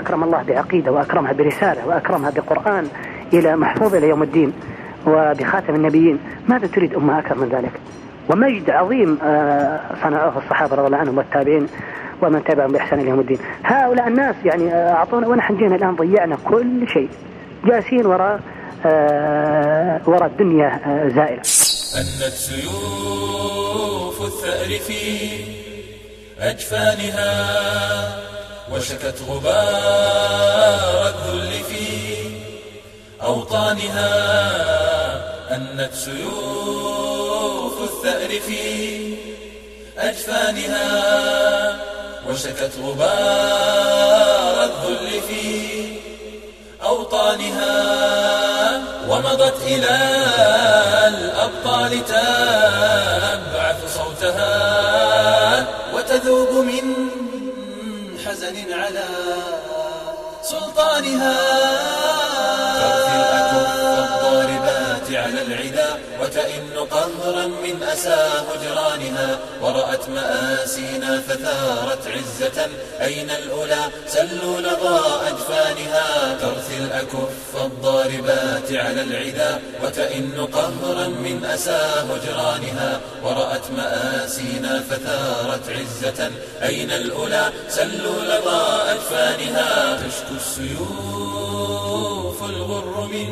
أكرم الله بعقيدة وأكرمها برسالة وأكرمها بقرآن إلى محفوظ إلى يوم الدين وبخاتم النبيين. ماذا تريد أمة أكثر من ذلك؟ ومجد عظيم آه، صنعوه الصحابة رضي الله عنهم والتابعين ومن تبعهم بإحسان إلى يوم الدين. هؤلاء الناس يعني آه، أعطونا ونحن جينا الآن ضيعنا كل شيء. جالسين وراء آه، وراء الدنيا زائلة. أنت سيوف الثأر في أجفانها وشكت غبار الذل في أوطانها أنت سيوف الثأر في أجفانها وشكت غبار الذل في أوطانها ومضت إلى الأبطال تبعث حزن على سلطانها. قهرا من أسى هجرانها ورأت مآسينا فثارت عزة. أين الأولى؟ سلوا لظى أجفانها. ترثي الأكف الضاربات على العدا وتئن قهرا من أسى هجرانها ورأت مآسينا فثارت عزة. أين الأولى؟ سلوا لظى أجفانها. تشكو السيوف الغر من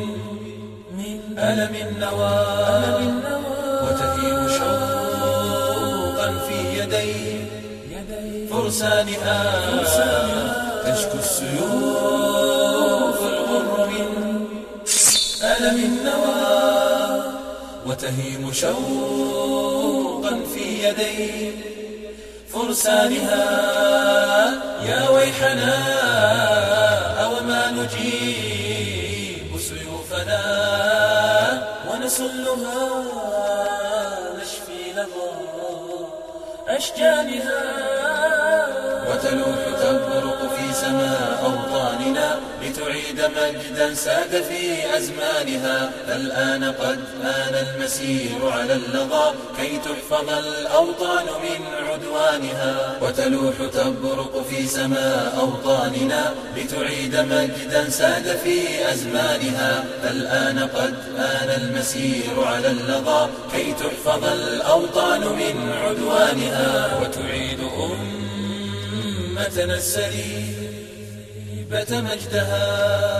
ألم النوى. فرسانها تشكو السيوف الغر من ألم النوى وتهيم شوقا في يدي فرسانها. يا ويحنا أوما نجيب سيوفنا ونسلها نشفي لظى أشجانها. وتلوح تبرق في سماء أوطاننا لتعيد مجدا ساد في أزمانها. الآن قد آن المسير على اللظى كي تحفظ الأوطان من عدوانها. وتلوح تبرق في سماء أوطاننا لتعيد مجدا ساد في أزمانها. الآن قد آن المسير على اللظى كي تحفظ الأوطان من عدوانها. وتعيد أمتنا السليبة مجدها.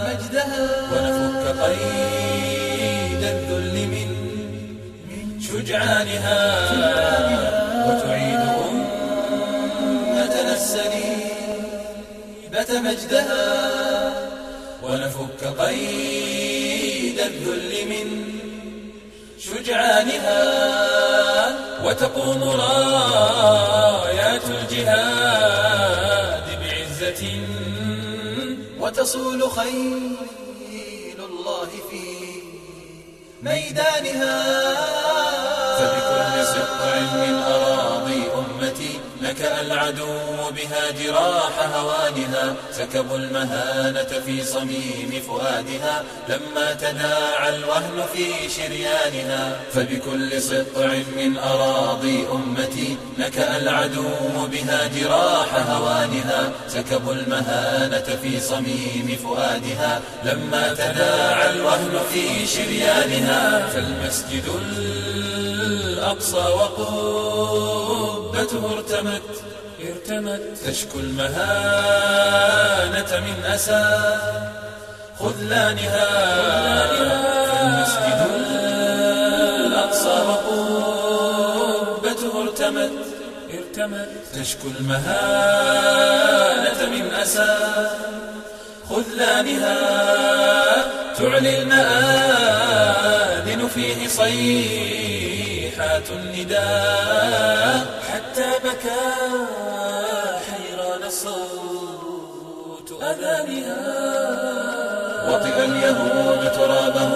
مجدها. ونفك قيد الذل من شجعانها. وتعيد أمتنا السليبة مجدها. ونفك قيد الذل من شجعانها. وتقوم رايات وتصول خيل الله في ميدانها. نكأ العدو بها جراح هوانها سكبوا المهانة في صميم فؤادها لما تداعى الوهن في شريانها. فبكل سطع من أراضي أمتي نكأ العدو بها جراح هوانها سكبوا المهانة في صميم فؤادها لما تداعى الوهن في شريانها. فالمسجد الأقصى وقبته ارتمت ارتمت. تشكو المهانة من أسى. خذلانها فالمسجد الأقصى وقبته ارتمت ارتمت. تشكو المهانة من أسى. خذلانها تعلي المآذن فيه صيحات النداء حتى بكى حيران صوت أذانها. وطئ اليهود ترابه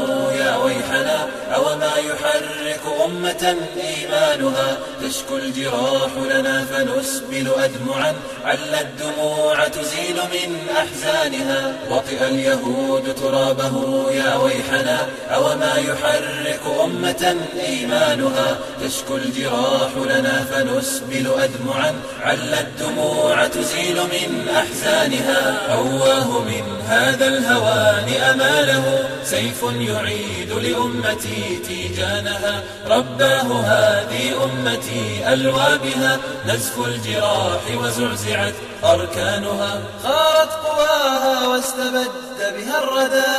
ويحنا أو ما يحرك أمة إيمانها؟ تشكو الجراح لنا فنسبل أدمعا عل الدموع تزيل من أحزانها. وطئ اليهود ترابه يا ويحنا أو ما يحرك أمة إيمانها؟ تشكو الجراح لنا فنسبل أدمعا عل الدموع تزيل من أحزانها. أواه من هذا الهوان أماله سيف يعيد لأمتي تيجانها. رباه هذه أمتي ألوى بها. نزف الجراح وزعزعت أركانها. خارت قواها واستبد بها الردى.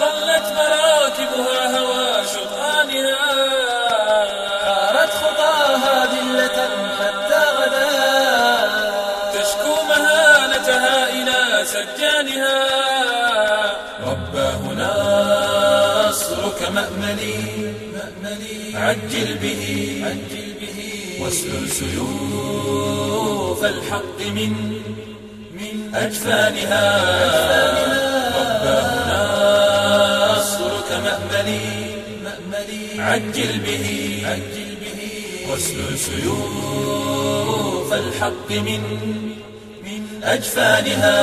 ظلت مراكبها هوى شطآنها حارت خطاها ذلة حتى غدا. تشكو مهانتها إلى سجانها. نصرك مأملي مأملي عجل به واسلل سيوف الحق من أجفانها. رباه نصرك مأملي عجل به واسلل سيوف الحق من من أجفانها.